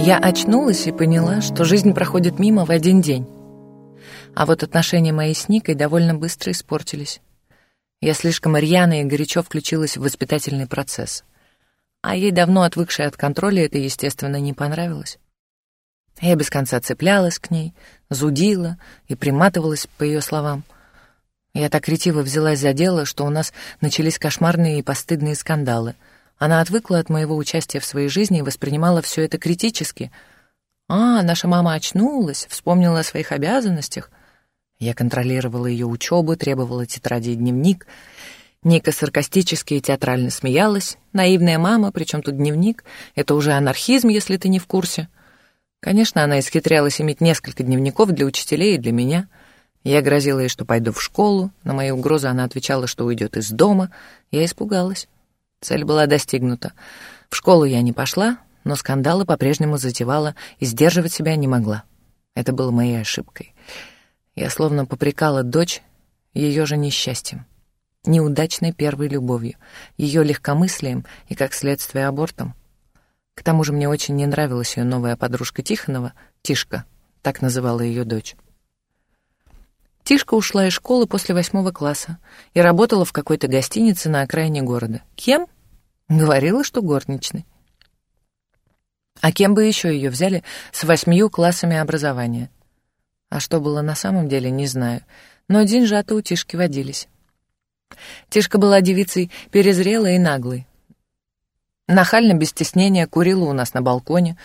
Я очнулась и поняла, что жизнь проходит мимо в один день. А вот отношения мои с Никой довольно быстро испортились. Я слишком рьяно и горячо включилась в воспитательный процесс. А ей, давно отвыкшей от контроля, это, естественно, не понравилось. Я без конца цеплялась к ней, зудила и приматывалась, по ее словам. Я так ретиво взялась за дело, что у нас начались кошмарные и постыдные скандалы. Она отвыкла от моего участия в своей жизни и воспринимала все это критически. «А, наша мама очнулась, вспомнила о своих обязанностях. Я контролировала ее учебу, требовала тетради и дневник. Ника саркастически и театрально смеялась. Наивная мама, причем тут дневник. Это уже анархизм, если ты не в курсе. Конечно, она исхитрялась иметь несколько дневников для учителей и для меня. Я грозила ей, что пойду в школу. На мои угрозы она отвечала, что уйдет из дома. Я испугалась. Цель была достигнута. В школу я не пошла, но скандалы по-прежнему затевала и сдерживать себя не могла. Это было моей ошибкой. Я словно попрекала дочь ее же несчастьем, неудачной первой любовью, ее легкомыслием и, как следствие, абортом. К тому же мне очень не нравилась ее новая подружка Тихонова, Тишка, так называла ее дочь. Тишка ушла из школы после восьмого класса и работала в какой-то гостинице на окраине города. Кем? Говорила, что горничной. А кем бы еще ее взяли с восьмью классами образования? А что было на самом деле, не знаю. Но деньжата у Тишки водились. Тишка была девицей перезрелой и наглой. Нахально, без стеснения, курила у нас на балконе,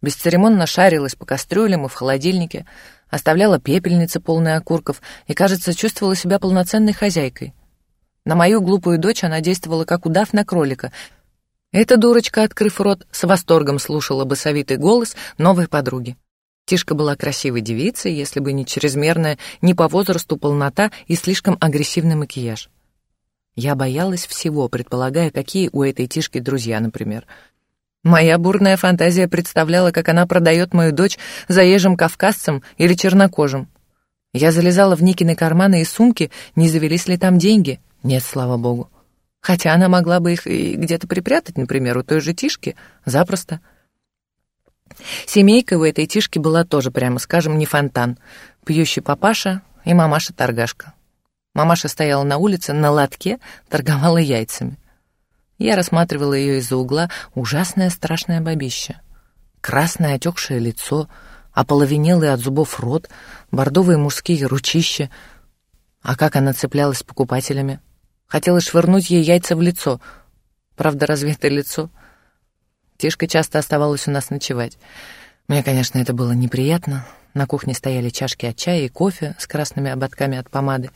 бесцеремонно шарилась по кастрюлям и в холодильнике, оставляла пепельницы, полные окурков, и, кажется, чувствовала себя полноценной хозяйкой. На мою глупую дочь она действовала как удав на кролика. Эта дурочка, открыв рот, с восторгом слушала басовитый голос новой подруги. Тишка была красивой девицей, если бы не чрезмерная, не по возрасту полнота и слишком агрессивный макияж. Я боялась всего, предполагая, какие у этой Тишки друзья, например. Моя бурная фантазия представляла, как она продает мою дочь заезжим кавказцам или чернокожим. Я залезала в Никины карманы и сумки, не завелись ли там деньги. Нет, слава богу. Хотя она могла бы их и где-то припрятать, например, у той же Тишки, запросто. Семейка у этой тишки была тоже, прямо скажем, не фонтан. Пьющий папаша и мамаша-торгашка. Мамаша стояла на улице на лотке, торговала яйцами. Я рассматривала ее из-за угла, ужасное страшное бабище. Красное отекшее лицо, ополовенелый от зубов рот, бордовые мужские ручища. А как она цеплялась с покупателями? Хотела швырнуть ей яйца в лицо. Правда, разве это лицо? Тишка часто оставалась у нас ночевать. Мне, конечно, это было неприятно. На кухне стояли чашки от чая и кофе с красными ободками от помады.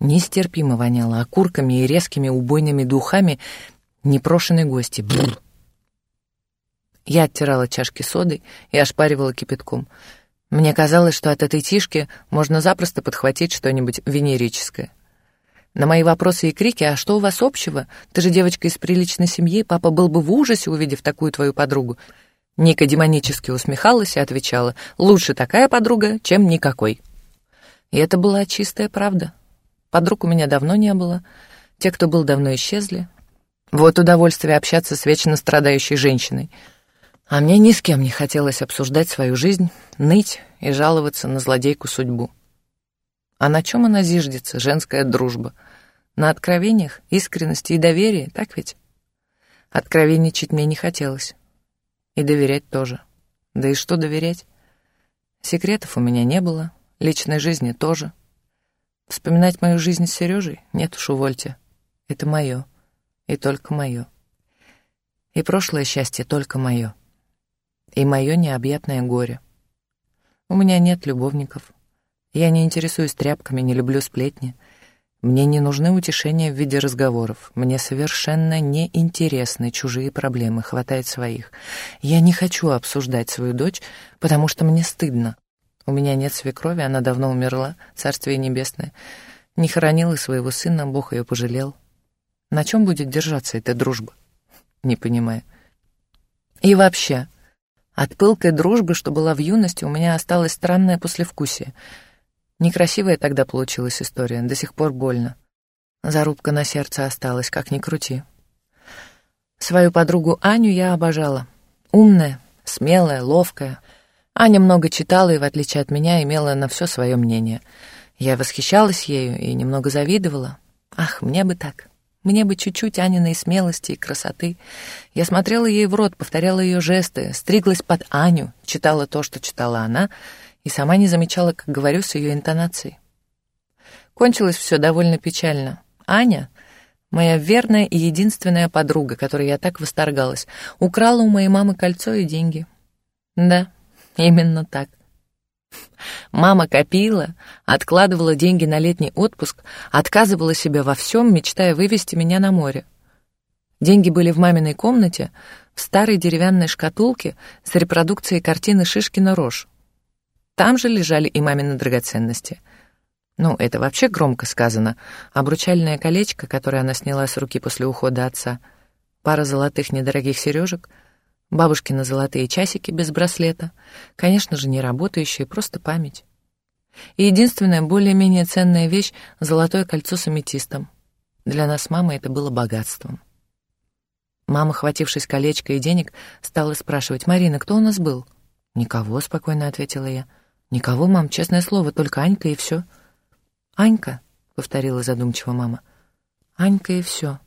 Нестерпимо воняло окурками и резкими убойными духами непрошенной гости. Бррр. Я оттирала чашки содой и ошпаривала кипятком. Мне казалось, что от этой тишки можно запросто подхватить что-нибудь венерическое. На мои вопросы и крики «А что у вас общего? Ты же девочка из приличной семьи, папа был бы в ужасе, увидев такую твою подругу». Ника демонически усмехалась и отвечала «Лучше такая подруга, чем никакой». И это была чистая правда. Подруг у меня давно не было. Те, кто был, давно исчезли. Вот удовольствие общаться с вечно страдающей женщиной. А мне ни с кем не хотелось обсуждать свою жизнь, ныть и жаловаться на злодейку судьбу. А на чем она зиждется, женская дружба? На откровениях, искренности и доверии, так ведь? Откровенничать мне не хотелось. И доверять тоже. Да и что доверять? Секретов у меня не было, личной жизни тоже. Вспоминать мою жизнь с Сережей? Нет уж, увольте. Это мое. И только мое. И прошлое счастье только мое. И мое необъятное горе. У меня нет любовников. Я не интересуюсь тряпками, не люблю сплетни. Мне не нужны утешения в виде разговоров. Мне совершенно не интересны чужие проблемы, хватает своих. Я не хочу обсуждать свою дочь, потому что мне стыдно. У меня нет свекрови, она давно умерла, царствие небесное. Не хоронила своего сына, Бог ее пожалел. На чем будет держаться эта дружба? Не понимаю. И вообще, от пылкой дружбы, что была в юности, у меня осталось странное послевкусие — Некрасивая тогда получилась история, до сих пор больно. Зарубка на сердце осталась, как ни крути. Свою подругу Аню я обожала. Умная, смелая, ловкая. Аня много читала и, в отличие от меня, имела на все свое мнение. Я восхищалась ею и немного завидовала. Ах, мне бы так. Мне бы чуть-чуть Аниной смелости и красоты. Я смотрела ей в рот, повторяла ее жесты, стриглась под Аню, читала то, что читала она, и сама не замечала, как говорю с ее интонацией. Кончилось все довольно печально. Аня, моя верная и единственная подруга, которой я так восторгалась, украла у моей мамы кольцо и деньги. Да, именно так. Мама копила, откладывала деньги на летний отпуск, отказывала себе во всем, мечтая вывести меня на море. Деньги были в маминой комнате, в старой деревянной шкатулке с репродукцией картины Шишкина «Рожь». Там же лежали и мамины драгоценности. Ну, это вообще громко сказано. Обручальное колечко, которое она сняла с руки после ухода отца, пара золотых недорогих сережек, бабушкины золотые часики без браслета, конечно же, не работающие, просто память. И единственная более-менее ценная вещь — золотое кольцо с аметистом. Для нас мамы это было богатством. Мама, хватившись колечка и денег, стала спрашивать, «Марина, кто у нас был?» «Никого», — спокойно ответила я. «Никого, мам, честное слово, только Анька и все. «Анька», — повторила задумчиво мама. «Анька и все.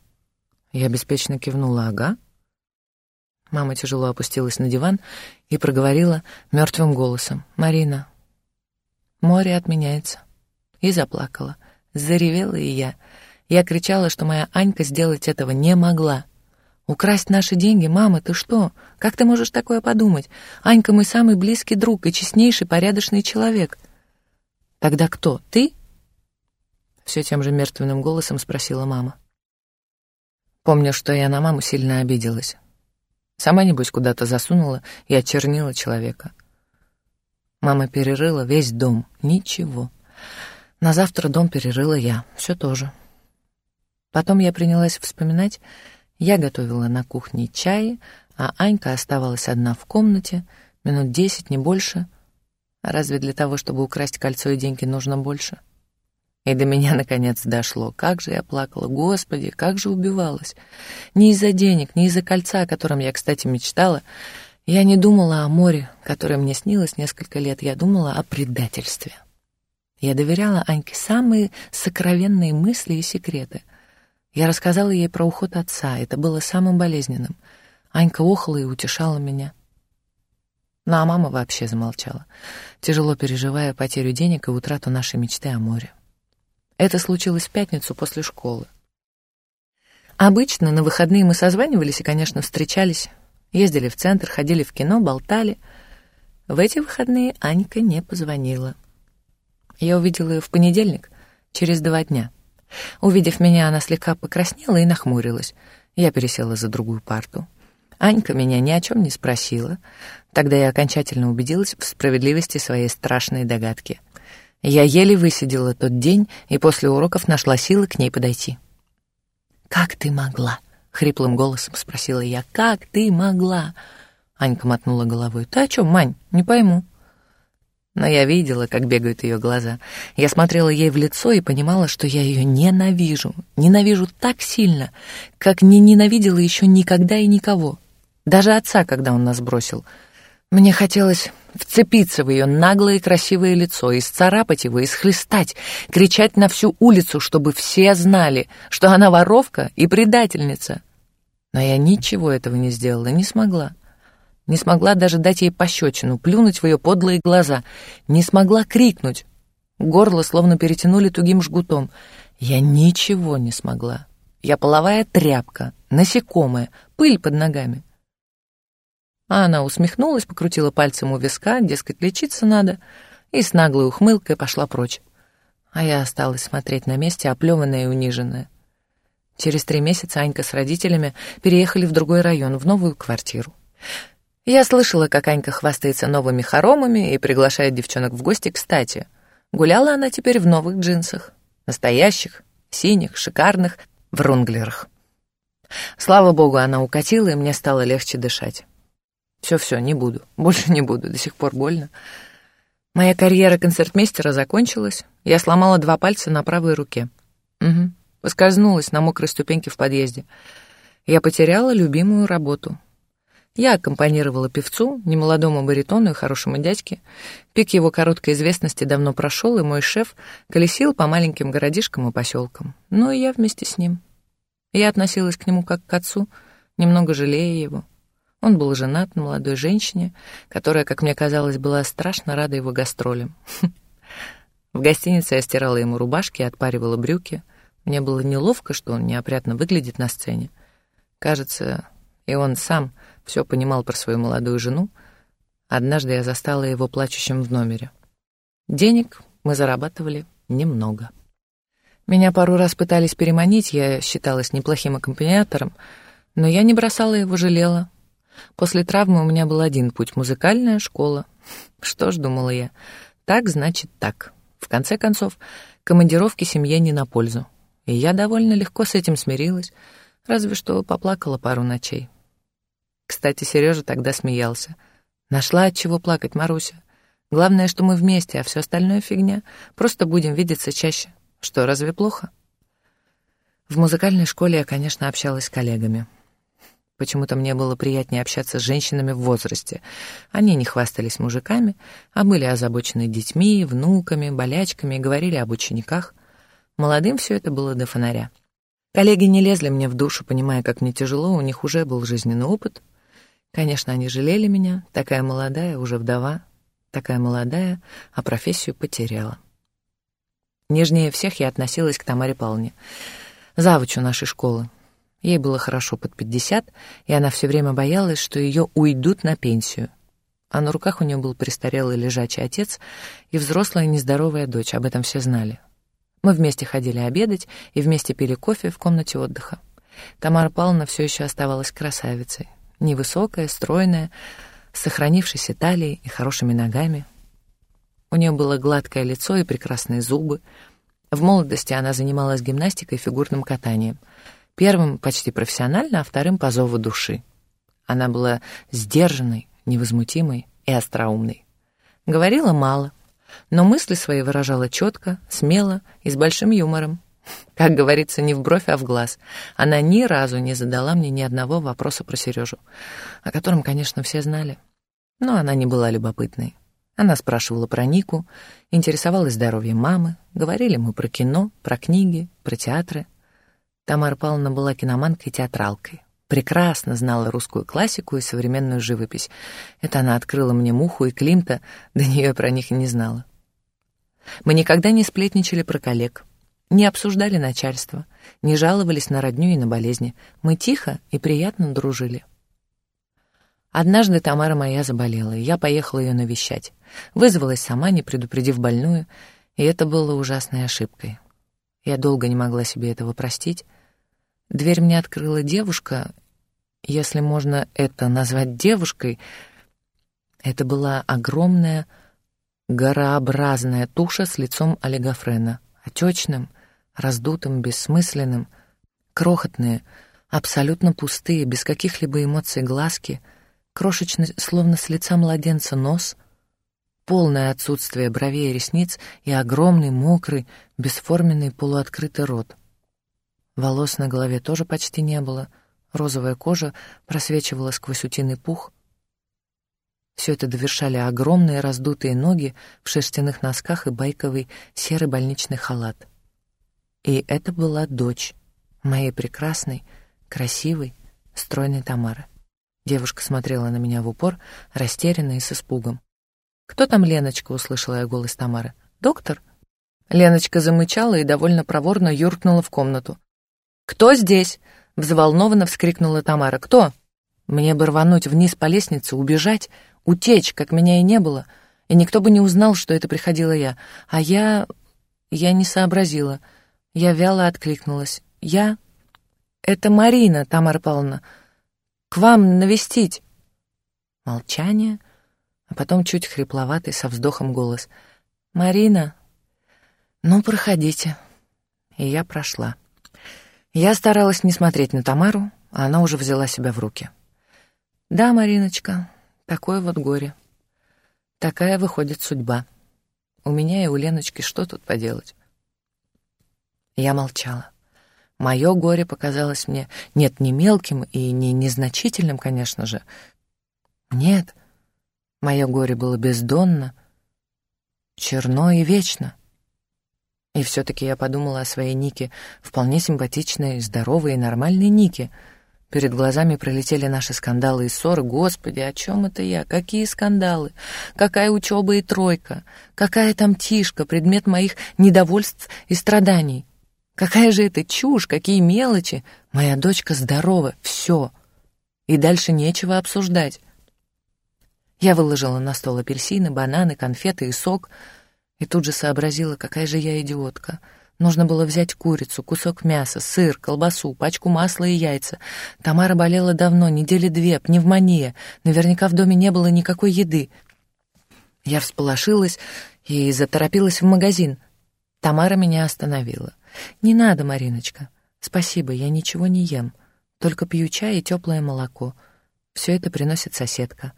Я беспечно кивнула «Ага». Мама тяжело опустилась на диван и проговорила мертвым голосом. «Марина, море отменяется». И заплакала. Заревела и я. Я кричала, что моя Анька сделать этого не могла. «Украсть наши деньги? Мама, ты что? Как ты можешь такое подумать? Анька мой самый близкий друг и честнейший, порядочный человек». «Тогда кто? Ты?» все тем же мертвенным голосом спросила мама. Помню, что я на маму сильно обиделась. Сама, небось, куда-то засунула и очернила человека. Мама перерыла весь дом. Ничего. На завтра дом перерыла я. Все тоже. Потом я принялась вспоминать. Я готовила на кухне чай, а Анька оставалась одна в комнате, минут десять, не больше. А разве для того, чтобы украсть кольцо и деньги, нужно больше? — и до меня наконец дошло. Как же я плакала, Господи, как же убивалась. Не из-за денег, не из-за кольца, о котором я, кстати, мечтала. Я не думала о море, которое мне снилось несколько лет. Я думала о предательстве. Я доверяла Аньке самые сокровенные мысли и секреты. Я рассказала ей про уход отца. Это было самым болезненным. Анька охала и утешала меня. Ну а мама вообще замолчала, тяжело переживая потерю денег и утрату нашей мечты о море. Это случилось в пятницу после школы. Обычно на выходные мы созванивались и, конечно, встречались. Ездили в центр, ходили в кино, болтали. В эти выходные Анька не позвонила. Я увидела ее в понедельник, через два дня. Увидев меня, она слегка покраснела и нахмурилась. Я пересела за другую парту. Анька меня ни о чем не спросила. Тогда я окончательно убедилась в справедливости своей страшной догадки. Я еле высидела тот день и после уроков нашла силы к ней подойти. «Как ты могла?» — хриплым голосом спросила я. «Как ты могла?» Анька мотнула головой. «Ты о чем, Мань? Не пойму». Но я видела, как бегают ее глаза. Я смотрела ей в лицо и понимала, что я ее ненавижу. Ненавижу так сильно, как не ненавидела еще никогда и никого. Даже отца, когда он нас бросил — мне хотелось вцепиться в ее наглое и красивое лицо, исцарапать его, исхлестать, кричать на всю улицу, чтобы все знали, что она воровка и предательница. Но я ничего этого не сделала, не смогла. Не смогла даже дать ей пощечину, плюнуть в ее подлые глаза. Не смогла крикнуть. Горло словно перетянули тугим жгутом. Я ничего не смогла. Я половая тряпка, насекомое, пыль под ногами. А она усмехнулась, покрутила пальцем у виска, дескать, лечиться надо, и с наглой ухмылкой пошла прочь. А я осталась смотреть на месте, оплеванная и униженная. Через три месяца Анька с родителями переехали в другой район, в новую квартиру. Я слышала, как Анька хвастается новыми хоромами и приглашает девчонок в гости кстати. Гуляла она теперь в новых джинсах. Настоящих, синих, шикарных, в рунглерах. Слава богу, она укатила, и мне стало легче дышать. Все-все, не буду. Больше не буду. До сих пор больно. Моя карьера концертмейстера закончилась. Я сломала два пальца на правой руке. Угу. Поскользнулась на мокрой ступеньке в подъезде. Я потеряла любимую работу. Я аккомпанировала певцу, немолодому баритону и хорошему дядьке. Пик его короткой известности давно прошел, и мой шеф колесил по маленьким городишкам и поселкам. Ну и я вместе с ним. Я относилась к нему как к отцу, немного жалея его. Он был женат на молодой женщине, которая, как мне казалось, была страшно рада его гастролям. В гостинице я стирала ему рубашки и отпаривала брюки. Мне было неловко, что он неопрятно выглядит на сцене. Кажется, и он сам все понимал про свою молодую жену. Однажды я застала его плачущим в номере. Денег мы зарабатывали немного. Меня пару раз пытались переманить, я считалась неплохим аккомпаниатором, но я не бросала его, жалела. После травмы у меня был один путь — музыкальная школа. Что ж, думала я, так значит так. В конце концов, командировки семье не на пользу. И я довольно легко с этим смирилась, разве что поплакала пару ночей. Кстати, Сережа тогда смеялся. Нашла от чего плакать, Маруся. Главное, что мы вместе, а все остальное фигня. Просто будем видеться чаще. Что, разве плохо? В музыкальной школе я, конечно, общалась с коллегами. Почему-то мне было приятнее общаться с женщинами в возрасте. Они не хвастались мужиками, а были озабочены детьми, внуками, болячками говорили об учениках. Молодым все это было до фонаря. Коллеги не лезли мне в душу, понимая, как мне тяжело, у них уже был жизненный опыт, Конечно, они жалели меня, такая молодая, уже вдова, такая молодая, а профессию потеряла. Нежнее всех я относилась к Тамаре Павловне, завучу нашей школы. Ей было хорошо под пятьдесят, и она все время боялась, что ее уйдут на пенсию. А на руках у нее был престарелый лежачий отец и взрослая нездоровая дочь, об этом все знали. Мы вместе ходили обедать и вместе пили кофе в комнате отдыха. Тамара Павловна все еще оставалась красавицей, невысокая, стройная, с сохранившейся талией и хорошими ногами. У нее было гладкое лицо и прекрасные зубы. В молодости она занималась гимнастикой и фигурным катанием. Первым почти профессионально, а вторым по зову души. Она была сдержанной, невозмутимой и остроумной. Говорила мало, но мысли свои выражала четко, смело и с большим юмором. Как говорится, не в бровь, а в глаз. Она ни разу не задала мне ни одного вопроса про Сережу, о котором, конечно, все знали. Но она не была любопытной. Она спрашивала про Нику, интересовалась здоровьем мамы, говорили мы про кино, про книги, про театры. Тамара Павловна была киноманкой и театралкой. Прекрасно знала русскую классику и современную живопись. Это она открыла мне Муху и Климта, до нее про них и не знала. Мы никогда не сплетничали про коллег, не обсуждали начальство, не жаловались на родню и на болезни. Мы тихо и приятно дружили. Однажды Тамара моя заболела, и я поехала ее навещать. Вызвалась сама, не предупредив больную, и это было ужасной ошибкой. Я долго не могла себе этого простить. Дверь мне открыла девушка, если можно это назвать девушкой. Это была огромная, горообразная туша с лицом олигофрена, отечным, раздутым, бессмысленным, крохотные, абсолютно пустые, без каких-либо эмоций глазки, крошечный, словно с лица младенца, нос, полное отсутствие бровей и ресниц и огромный, мокрый, бесформенный полуоткрытый рот. Волос на голове тоже почти не было, розовая кожа просвечивала сквозь утиный пух. Все это довершали огромные раздутые ноги в шерстяных носках и байковый серый больничный халат — и это была дочь моей прекрасной, красивой, стройной Тамары. Девушка смотрела на меня в упор, растерянно и с испугом. «Кто там Леночка?» — услышала я голос Тамары. «Доктор?» Леночка замычала и довольно проворно юркнула в комнату. «Кто здесь?» — взволнованно вскрикнула Тамара. «Кто?» Мне бы рвануть вниз по лестнице, убежать, утечь, как меня и не было, и никто бы не узнал, что это приходила я. А я... я не сообразила — я вяло откликнулась. «Я? Это Марина, Тамара Павловна. К вам навестить». Молчание, а потом чуть хрипловатый со вздохом голос. «Марина, ну, проходите». И я прошла. Я старалась не смотреть на Тамару, а она уже взяла себя в руки. «Да, Мариночка, такое вот горе. Такая выходит судьба. У меня и у Леночки что тут поделать?» Я молчала. Мое горе показалось мне, нет, не мелким и не незначительным, конечно же. Нет, мое горе было бездонно, черно и вечно. И все-таки я подумала о своей Нике, вполне симпатичной, здоровой и нормальной Нике. Перед глазами пролетели наши скандалы и ссоры. Господи, о чем это я? Какие скандалы? Какая учеба и тройка? Какая там тишка, предмет моих недовольств и страданий? Какая же это чушь, какие мелочи? Моя дочка здорова, все. И дальше нечего обсуждать. Я выложила на стол апельсины, бананы, конфеты и сок — и тут же сообразила, какая же я идиотка. Нужно было взять курицу, кусок мяса, сыр, колбасу, пачку масла и яйца. Тамара болела давно, недели две, пневмония. Наверняка в доме не было никакой еды. Я всполошилась и заторопилась в магазин. Тамара меня остановила. «Не надо, Мариночка. Спасибо, я ничего не ем. Только пью чай и теплое молоко. Все это приносит соседка.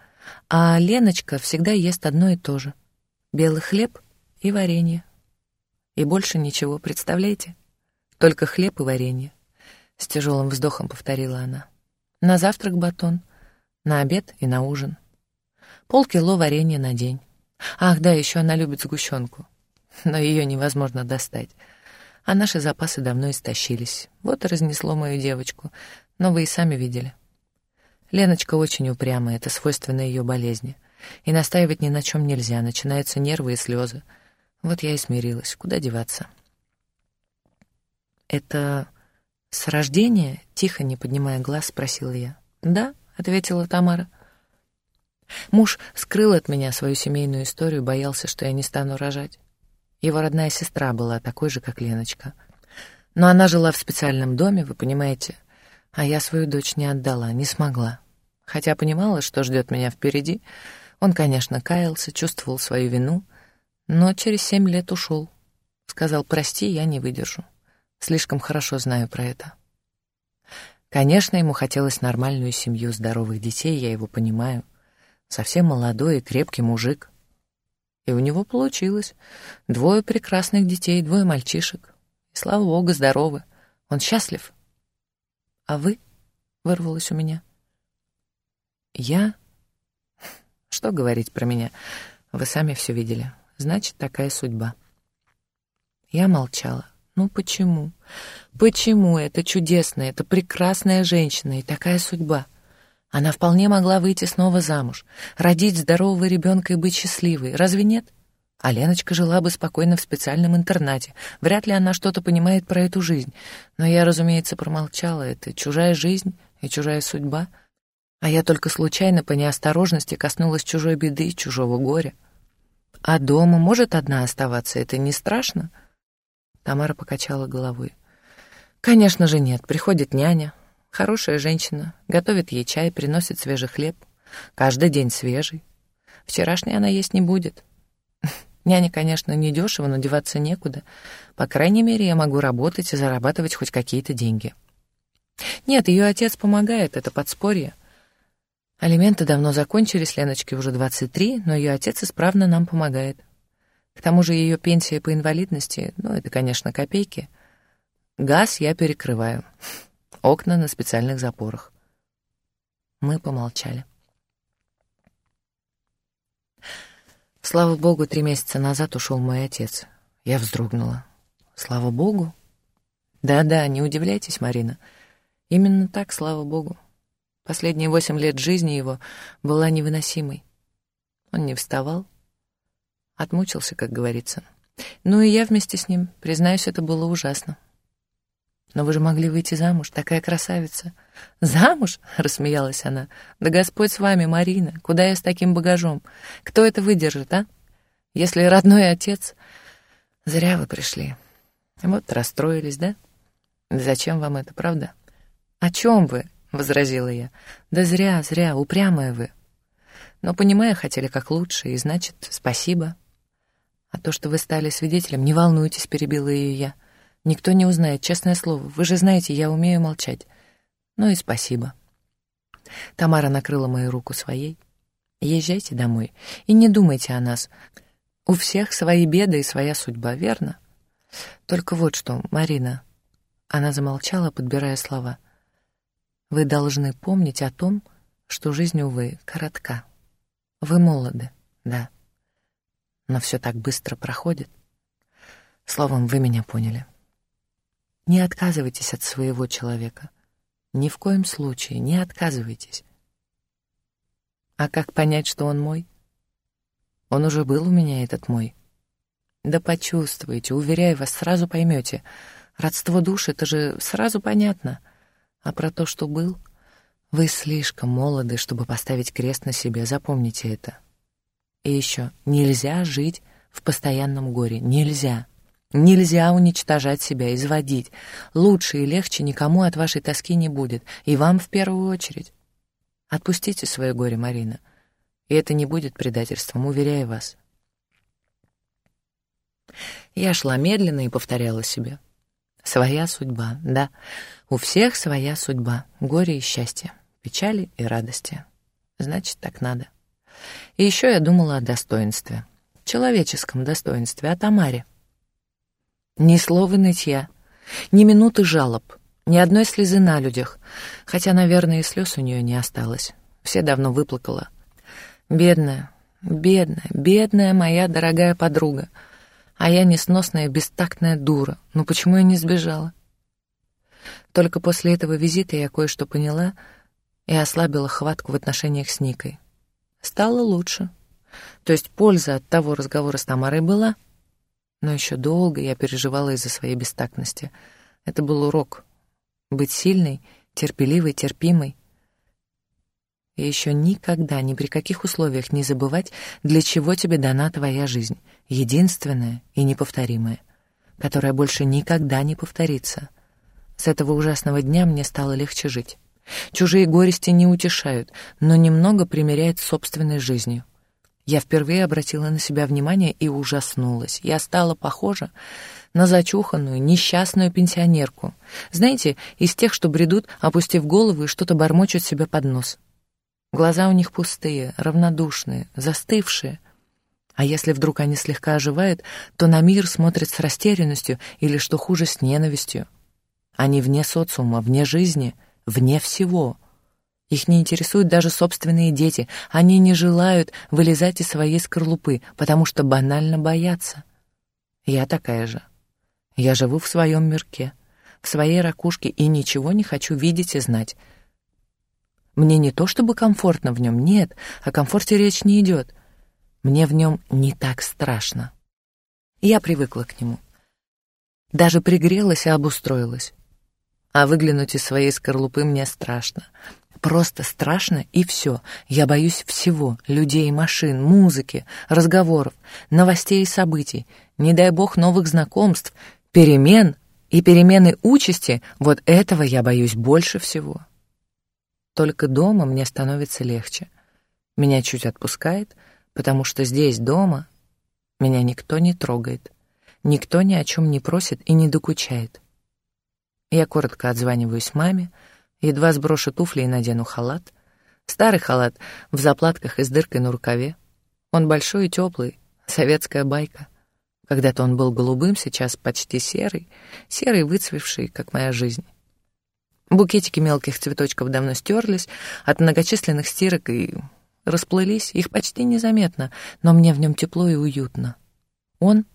А Леночка всегда ест одно и то же. Белый хлеб и варенье. И больше ничего, представляете? Только хлеб и варенье. С тяжелым вздохом повторила она. На завтрак батон, на обед и на ужин. Полкило варенья на день. Ах, да, еще она любит сгущенку. Но ее невозможно достать. А наши запасы давно истощились. Вот и разнесло мою девочку. Но вы и сами видели. Леночка очень упрямая, это свойственно ее болезни. И настаивать ни на чем нельзя, начинаются нервы и слезы. Вот я и смирилась. Куда деваться? «Это с рождения?» — тихо, не поднимая глаз, спросила я. «Да», — ответила Тамара. Муж скрыл от меня свою семейную историю, боялся, что я не стану рожать. Его родная сестра была такой же, как Леночка. Но она жила в специальном доме, вы понимаете, а я свою дочь не отдала, не смогла. Хотя понимала, что ждет меня впереди. Он, конечно, каялся, чувствовал свою вину — но через семь лет ушел. Сказал, прости, я не выдержу. Слишком хорошо знаю про это. Конечно, ему хотелось нормальную семью, здоровых детей, я его понимаю. Совсем молодой и крепкий мужик. И у него получилось. Двое прекрасных детей, двое мальчишек. И, слава богу, здоровы. Он счастлив. А вы? Вырвалось у меня. Я? Что говорить про меня? Вы сами все видели. Значит, такая судьба. Я молчала. Ну почему? Почему эта чудесная, эта прекрасная женщина и такая судьба? Она вполне могла выйти снова замуж, родить здорового ребенка и быть счастливой. Разве нет? А Леночка жила бы спокойно в специальном интернате. Вряд ли она что-то понимает про эту жизнь. Но я, разумеется, промолчала. Это чужая жизнь и чужая судьба. А я только случайно по неосторожности коснулась чужой беды, чужого горя. А дома может одна оставаться, это не страшно? Тамара покачала головой. Конечно же нет, приходит няня, хорошая женщина, готовит ей чай, приносит свежий хлеб. Каждый день свежий. Вчерашний она есть не будет. Няня, конечно, не дешево, но деваться некуда. По крайней мере, я могу работать и зарабатывать хоть какие-то деньги. Нет, ее отец помогает, это подспорье. Алименты давно закончились, Леночке уже 23, но ее отец исправно нам помогает. К тому же ее пенсия по инвалидности, ну, это, конечно, копейки. Газ я перекрываю. Окна на специальных запорах. Мы помолчали. Слава богу, три месяца назад ушел мой отец. Я вздрогнула. Слава богу? Да-да, не удивляйтесь, Марина. Именно так, слава богу. Последние восемь лет жизни его была невыносимой. Он не вставал, отмучился, как говорится. Ну и я вместе с ним, признаюсь, это было ужасно. «Но вы же могли выйти замуж, такая красавица». «Замуж?» — рассмеялась она. «Да Господь с вами, Марина, куда я с таким багажом? Кто это выдержит, а? Если родной отец...» «Зря вы пришли. Вот расстроились, да? Зачем вам это, правда?» «О чем вы?» — возразила я. «Да зря, зря, упрямая вы. Но, понимая, хотели как лучше, и значит, спасибо. А то, что вы стали свидетелем, не волнуйтесь, перебила ее я. Никто не узнает, честное слово. Вы же знаете, я умею молчать. Ну и спасибо». Тамара накрыла мою руку своей. «Езжайте домой и не думайте о нас. У всех свои беды и своя судьба, верно? Только вот что, Марина, Она замолчала, подбирая слова. «Вы должны помнить о том, что жизнь, увы, коротка. Вы молоды, да. Но все так быстро проходит. Словом, вы меня поняли. Не отказывайтесь от своего человека. Ни в коем случае не отказывайтесь. А как понять, что он мой? Он уже был у меня, этот мой. Да почувствуйте, уверяю вас, сразу поймете. Родство душ — это же сразу понятно. А про то, что был, вы слишком молоды, чтобы поставить крест на себе, запомните это. И еще, нельзя жить в постоянном горе, нельзя. Нельзя уничтожать себя, изводить. Лучше и легче никому от вашей тоски не будет, и вам в первую очередь. Отпустите свое горе, Марина. И это не будет предательством, уверяю вас. Я шла медленно и повторяла себе. Своя судьба, да. У всех своя судьба. Горе и счастье, печали и радости. Значит, так надо. И еще я думала о достоинстве. Человеческом достоинстве, о Тамаре. Ни слова нытья, ни минуты жалоб, ни одной слезы на людях, хотя, наверное, и слез у нее не осталось. Все давно выплакала. Бедная, бедная, бедная моя дорогая подруга. А я несносная, бестактная дура. Ну почему я не сбежала? Только после этого визита я кое-что поняла и ослабила хватку в отношениях с Никой. Стало лучше. То есть польза от того разговора с Тамарой была, но еще долго я переживала из-за своей бестактности. Это был урок, быть сильной, терпеливой, терпимой. И еще никогда, ни при каких условиях не забывать, для чего тебе дана твоя жизнь, единственная и неповторимая, которая больше никогда не повторится. С этого ужасного дня мне стало легче жить. Чужие горести не утешают, но немного примиряют с собственной жизнью. Я впервые обратила на себя внимание и ужаснулась. Я стала похожа на зачуханную, несчастную пенсионерку. Знаете, из тех, что бредут, опустив голову и что-то бормочут себе под нос. Глаза у них пустые, равнодушные, застывшие. А если вдруг они слегка оживают, то на мир смотрят с растерянностью или, что хуже, с ненавистью. Они вне социума, вне жизни, вне всего. Их не интересуют даже собственные дети. Они не желают вылезать из своей скорлупы, потому что банально боятся. Я такая же. Я живу в своем мирке, в своей ракушке и ничего не хочу видеть и знать. Мне не то чтобы комфортно в нем, нет, о комфорте речь не идет. Мне в нем не так страшно. Я привыкла к нему. Даже пригрелась и обустроилась. А выглянуть из своей скорлупы мне страшно. Просто страшно и все. Я боюсь всего. Людей, машин, музыки, разговоров, новостей и событий. Не дай бог новых знакомств, Перемен и перемены участи — вот этого я боюсь больше всего. Только дома мне становится легче. Меня чуть отпускает, потому что здесь, дома, меня никто не трогает, никто ни о чем не просит и не докучает. Я коротко отзваниваюсь маме, едва сброшу туфли и надену халат. Старый халат в заплатках и с дыркой на рукаве. Он большой и теплый, советская байка — когда-то он был голубым, сейчас почти серый, серый выцвевший, как моя жизнь. Букетики мелких цветочков давно стерлись от многочисленных стирок и расплылись, их почти незаметно, но мне в нем тепло и уютно. Он,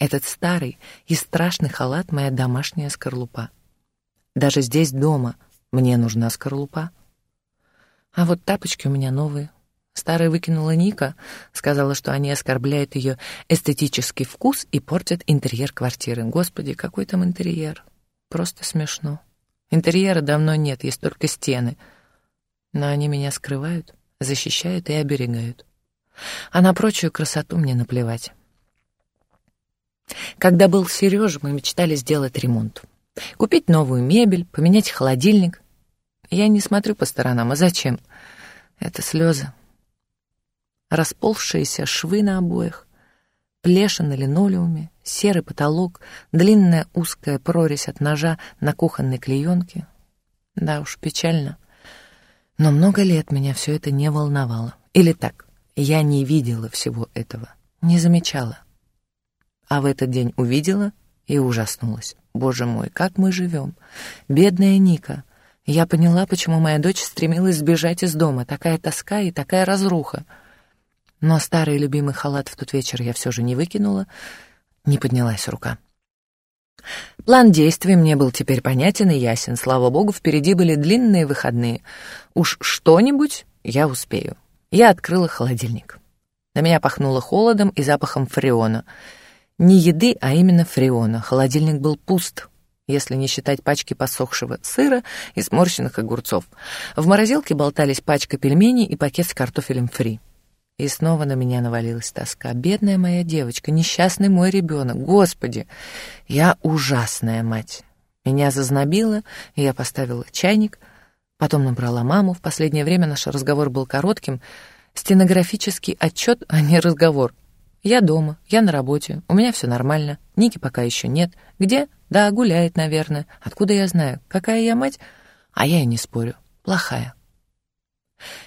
этот старый и страшный халат, моя домашняя скорлупа. Даже здесь дома мне нужна скорлупа. А вот тапочки у меня новые, Старая выкинула Ника, сказала, что они оскорбляют ее эстетический вкус и портят интерьер квартиры. Господи, какой там интерьер? Просто смешно. Интерьера давно нет, есть только стены. Но они меня скрывают, защищают и оберегают. А на прочую красоту мне наплевать. Когда был Сережа, мы мечтали сделать ремонт. Купить новую мебель, поменять холодильник. Я не смотрю по сторонам, а зачем? Это слезы расползшиеся швы на обоях, плеша на линолеуме, серый потолок, длинная узкая прорезь от ножа на кухонной клеенке. Да уж, печально. Но много лет меня все это не волновало. Или так, я не видела всего этого, не замечала. А в этот день увидела И ужаснулась. Боже мой, как мы живем. Бедная Ника. Я поняла, почему моя дочь стремилась сбежать из дома. Такая тоска и такая разруха. Но старый любимый халат в тот вечер я все же не выкинула. Не поднялась рука. План действий мне был теперь понятен и ясен. Слава богу, впереди были длинные выходные. Уж что-нибудь я успею. Я открыла холодильник. На меня пахнуло холодом и запахом фреона. Не еды, а именно фреона. Холодильник был пуст, если не считать пачки посохшего сыра и сморщенных огурцов. В морозилке болтались пачка пельменей и пакет с картофелем фри. И снова на меня навалилась тоска. Бедная моя девочка, несчастный мой ребенок. Господи, я ужасная мать. Меня зазнобило, и я поставила чайник, потом набрала маму. В последнее время наш разговор был коротким. Стенографический отчет, а не разговор. Я дома, я на работе, у меня все нормально. Ники пока еще нет. Где? Да, гуляет, наверное. Откуда я знаю? Какая я мать? А я и не спорю. Плохая.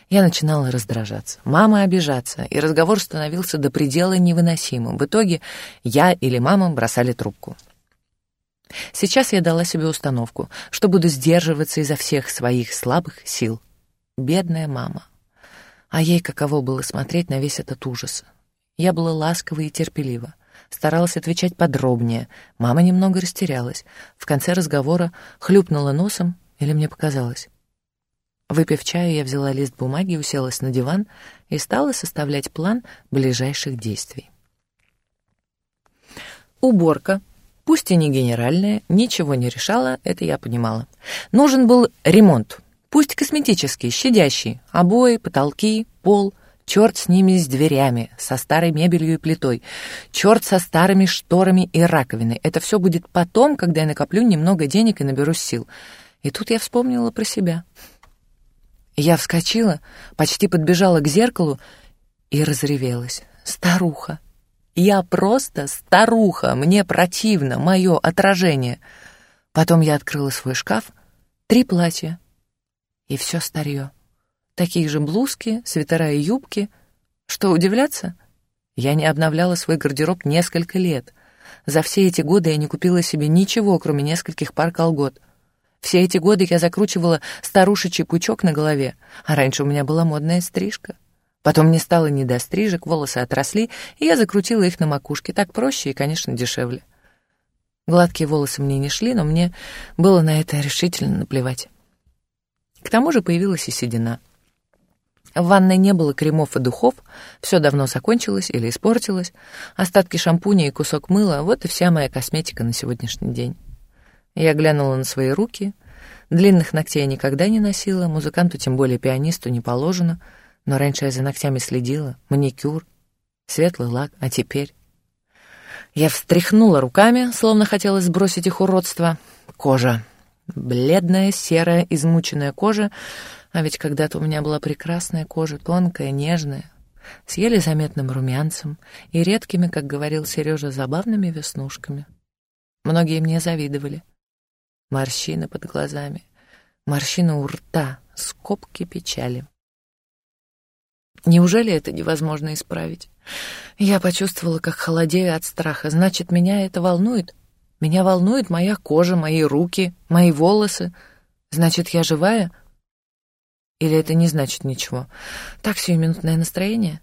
Я начинала раздражаться, мама обижаться, и разговор становился до предела невыносимым. В итоге я или мама бросали трубку. Сейчас я дала себе установку, что буду сдерживаться изо всех своих слабых сил. Бедная мама. А ей каково было смотреть на весь этот ужас. Я была ласкова и терпелива. Старалась отвечать подробнее. Мама немного растерялась. В конце разговора хлюпнула носом, или мне показалось. Выпив чаю, я взяла лист бумаги, уселась на диван и стала составлять план ближайших действий. Уборка, пусть и не генеральная, ничего не решала, это я понимала. Нужен был ремонт, пусть косметический, щадящий, обои, потолки, пол, черт с ними с дверями, со старой мебелью и плитой, черт со старыми шторами и раковиной. Это все будет потом, когда я накоплю немного денег и наберусь сил. И тут я вспомнила про себя. Я вскочила, почти подбежала к зеркалу и разревелась. Старуха. Я просто старуха, мне противно, мое отражение. Потом я открыла свой шкаф, три платья и все старье. Такие же блузки, свитера и юбки. Что, удивляться? Я не обновляла свой гардероб несколько лет. За все эти годы я не купила себе ничего, кроме нескольких пар колгот — все эти годы я закручивала старушечий пучок на голове, а раньше у меня была модная стрижка. Потом мне стало не до стрижек, волосы отросли, и я закрутила их на макушке. Так проще и, конечно, дешевле. Гладкие волосы мне не шли, но мне было на это решительно наплевать. К тому же появилась и седина. В ванной не было кремов и духов, все давно закончилось или испортилось. Остатки шампуня и кусок мыла — вот и вся моя косметика на сегодняшний день. Я глянула на свои руки. Длинных ногтей я никогда не носила, музыканту, тем более пианисту, не положено. Но раньше я за ногтями следила. Маникюр, светлый лак, а теперь... Я встряхнула руками, словно хотела сбросить их уродство. Кожа. Бледная, серая, измученная кожа. А ведь когда-то у меня была прекрасная кожа, тонкая, нежная, с еле заметным румянцем и редкими, как говорил Сережа, забавными веснушками. Многие мне завидовали морщины под глазами, морщины у рта, скобки печали. Неужели это невозможно исправить? Я почувствовала, как холодею от страха. Значит, меня это волнует? Меня волнует моя кожа, мои руки, мои волосы. Значит, я живая? Или это не значит ничего? Так сиюминутное настроение?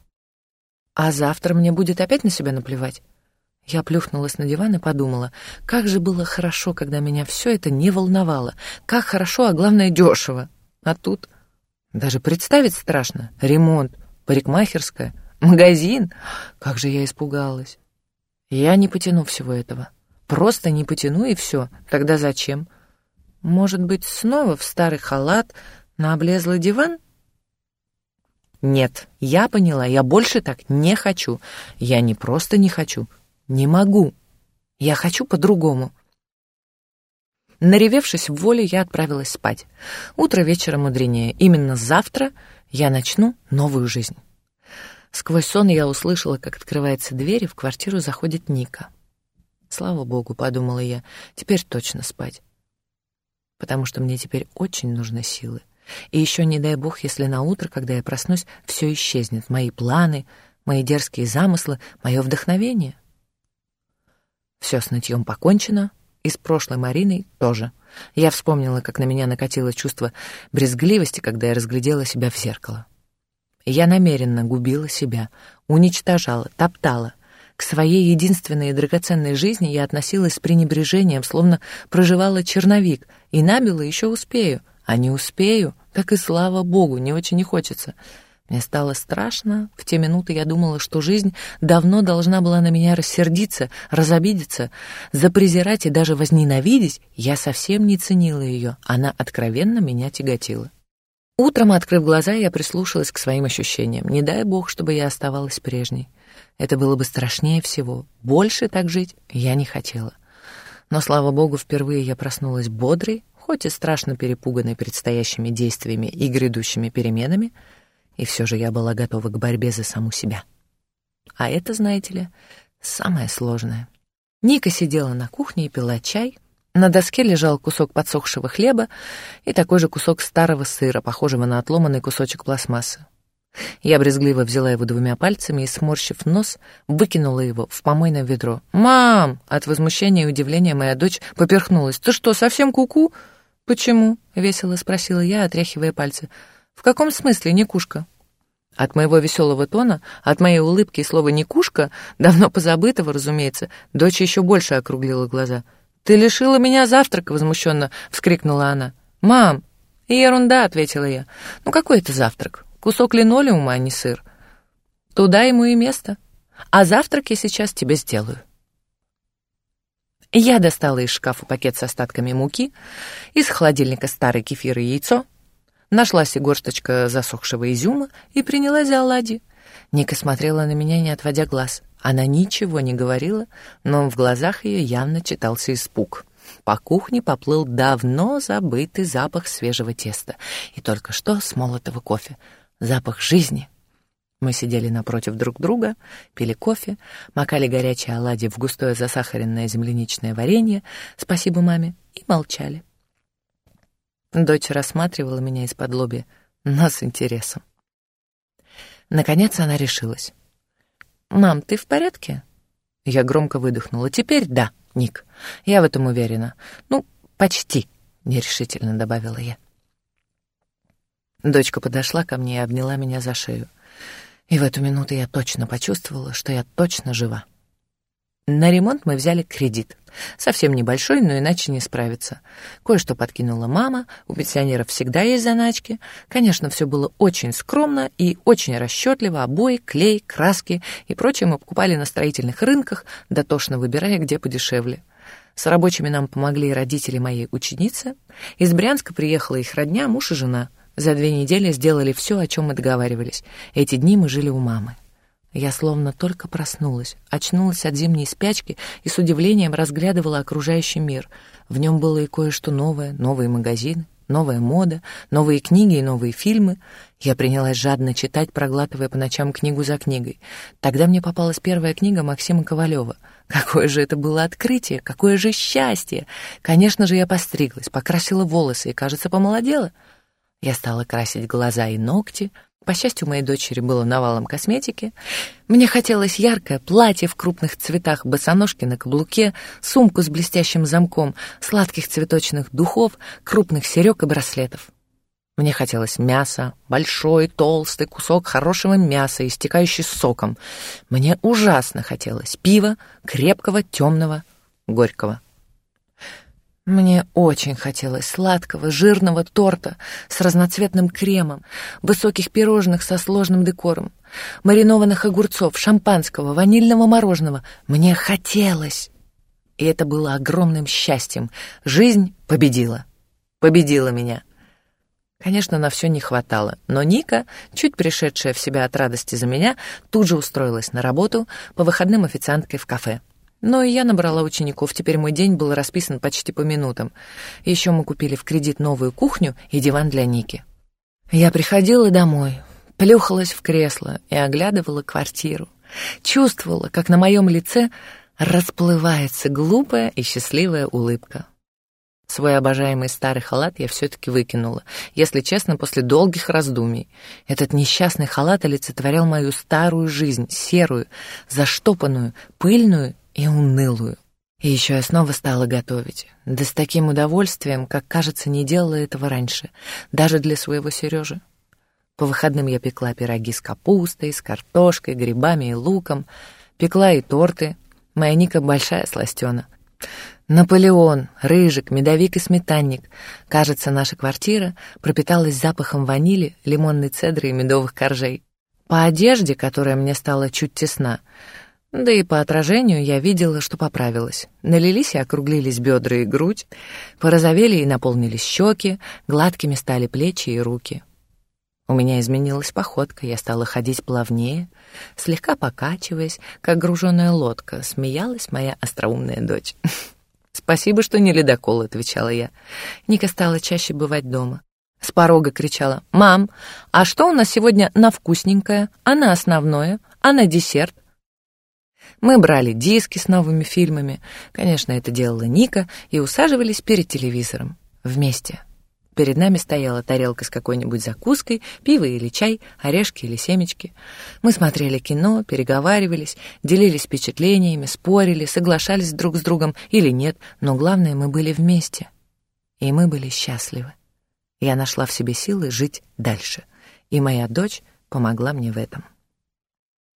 А завтра мне будет опять на себя наплевать? Я плюхнулась на диван и подумала, как же было хорошо, когда меня все это не волновало. Как хорошо, а главное, дешево. А тут даже представить страшно. Ремонт, парикмахерская, магазин. Как же я испугалась. Я не потяну всего этого. Просто не потяну, и все. Тогда зачем? Может быть, снова в старый халат на облезлый диван? Нет, я поняла, я больше так не хочу. Я не просто не хочу, не могу. Я хочу по-другому. Наревевшись в волю, я отправилась спать. Утро вечера мудренее. Именно завтра я начну новую жизнь. Сквозь сон я услышала, как открывается дверь, и в квартиру заходит Ника. Слава богу, подумала я, теперь точно спать. Потому что мне теперь очень нужны силы. И еще не дай бог, если на утро, когда я проснусь, все исчезнет. Мои планы, мои дерзкие замыслы, мое вдохновение — Все с нытьем покончено, и с прошлой Мариной тоже. Я вспомнила, как на меня накатило чувство брезгливости, когда я разглядела себя в зеркало. Я намеренно губила себя, уничтожала, топтала. К своей единственной и драгоценной жизни я относилась с пренебрежением, словно проживала черновик, и набила еще успею, а не успею, так и слава богу, не очень не хочется — мне стало страшно. В те минуты я думала, что жизнь давно должна была на меня рассердиться, разобидеться, запрезирать и даже возненавидеть. Я совсем не ценила ее. Она откровенно меня тяготила. Утром, открыв глаза, я прислушалась к своим ощущениям. Не дай бог, чтобы я оставалась прежней. Это было бы страшнее всего. Больше так жить я не хотела. Но, слава богу, впервые я проснулась бодрой, хоть и страшно перепуганной предстоящими действиями и грядущими переменами — и все же я была готова к борьбе за саму себя. А это, знаете ли, самое сложное. Ника сидела на кухне и пила чай. На доске лежал кусок подсохшего хлеба и такой же кусок старого сыра, похожего на отломанный кусочек пластмассы. Я брезгливо взяла его двумя пальцами и, сморщив нос, выкинула его в помойное ведро. «Мам!» — от возмущения и удивления моя дочь поперхнулась. «Ты что, совсем куку?» -ку? «Почему?» — весело спросила я, отряхивая пальцы. «В каком смысле, Никушка?» От моего веселого тона, от моей улыбки и слова «никушка», давно позабытого, разумеется, дочь еще больше округлила глаза. «Ты лишила меня завтрака!» — возмущенно вскрикнула она. «Мам!» «Ерунда!» — ответила я. «Ну какой это завтрак? Кусок линолеума, а не сыр. Туда ему и место. А завтрак я сейчас тебе сделаю». Я достала из шкафа пакет с остатками муки, из холодильника старый кефир и яйцо — Нашлась и горсточка засохшего изюма и принялась за оладьи. Ника смотрела на меня, не отводя глаз. Она ничего не говорила, но в глазах ее явно читался испуг. По кухне поплыл давно забытый запах свежего теста и только что смолотого кофе. Запах жизни. Мы сидели напротив друг друга, пили кофе, макали горячие оладьи в густое засахаренное земляничное варенье, спасибо маме, и молчали. Дочь рассматривала меня из-под лоби, но с интересом. Наконец она решилась. «Мам, ты в порядке?» Я громко выдохнула. «Теперь да, Ник. Я в этом уверена. Ну, почти», — нерешительно добавила я. Дочка подошла ко мне и обняла меня за шею. И в эту минуту я точно почувствовала, что я точно жива. На ремонт мы взяли кредит. Совсем небольшой, но иначе не справиться. Кое-что подкинула мама, у пенсионеров всегда есть заначки. Конечно, все было очень скромно и очень расчетливо. Обои, клей, краски и прочее мы покупали на строительных рынках, дотошно выбирая, где подешевле. С рабочими нам помогли родители моей ученицы. Из Брянска приехала их родня, муж и жена. За две недели сделали все, о чем мы договаривались. Эти дни мы жили у мамы. Я словно только проснулась, очнулась от зимней спячки и с удивлением разглядывала окружающий мир. В нем было и кое-что новое, новые магазины, новая мода, новые книги и новые фильмы. Я принялась жадно читать, проглатывая по ночам книгу за книгой. Тогда мне попалась первая книга Максима Ковалева. Какое же это было открытие, какое же счастье! Конечно же, я постриглась, покрасила волосы и, кажется, помолодела. Я стала красить глаза и ногти, по счастью, у моей дочери было навалом косметики. Мне хотелось яркое платье в крупных цветах, босоножки на каблуке, сумку с блестящим замком, сладких цветочных духов, крупных серег и браслетов. Мне хотелось мяса, большой, толстый кусок хорошего мяса, истекающий соком. Мне ужасно хотелось пива, крепкого, темного, горького. Мне очень хотелось сладкого, жирного торта с разноцветным кремом, высоких пирожных со сложным декором, маринованных огурцов, шампанского, ванильного мороженого. Мне хотелось. И это было огромным счастьем. Жизнь победила. Победила меня. Конечно, на все не хватало, но Ника, чуть пришедшая в себя от радости за меня, тут же устроилась на работу по выходным официанткой в кафе. Но и я набрала учеников, теперь мой день был расписан почти по минутам. Еще мы купили в кредит новую кухню и диван для Ники. Я приходила домой, плюхалась в кресло и оглядывала квартиру. Чувствовала, как на моем лице расплывается глупая и счастливая улыбка. Свой обожаемый старый халат я все-таки выкинула, если честно, после долгих раздумий. Этот несчастный халат олицетворял мою старую жизнь, серую, заштопанную, пыльную и унылую. И еще я снова стала готовить. Да с таким удовольствием, как, кажется, не делала этого раньше, даже для своего Сережи. По выходным я пекла пироги с капустой, с картошкой, грибами и луком, пекла и торты. Моя Ника большая сластена. Наполеон, рыжик, медовик и сметанник. Кажется, наша квартира пропиталась запахом ванили, лимонной цедры и медовых коржей. По одежде, которая мне стала чуть тесна, да и по отражению я видела, что поправилась. Налились и округлились бедра и грудь, порозовели и наполнились щеки, гладкими стали плечи и руки. У меня изменилась походка, я стала ходить плавнее, слегка покачиваясь, как груженная лодка, смеялась моя остроумная дочь. «Спасибо, что не ледокол», — отвечала я. Ника стала чаще бывать дома. С порога кричала «Мам, а что у нас сегодня на вкусненькое, а на основное, а на десерт?» Мы брали диски с новыми фильмами, конечно, это делала Ника, и усаживались перед телевизором. Вместе. Перед нами стояла тарелка с какой-нибудь закуской, пиво или чай, орешки или семечки. Мы смотрели кино, переговаривались, делились впечатлениями, спорили, соглашались друг с другом или нет, но главное, мы были вместе. И мы были счастливы. Я нашла в себе силы жить дальше, и моя дочь помогла мне в этом.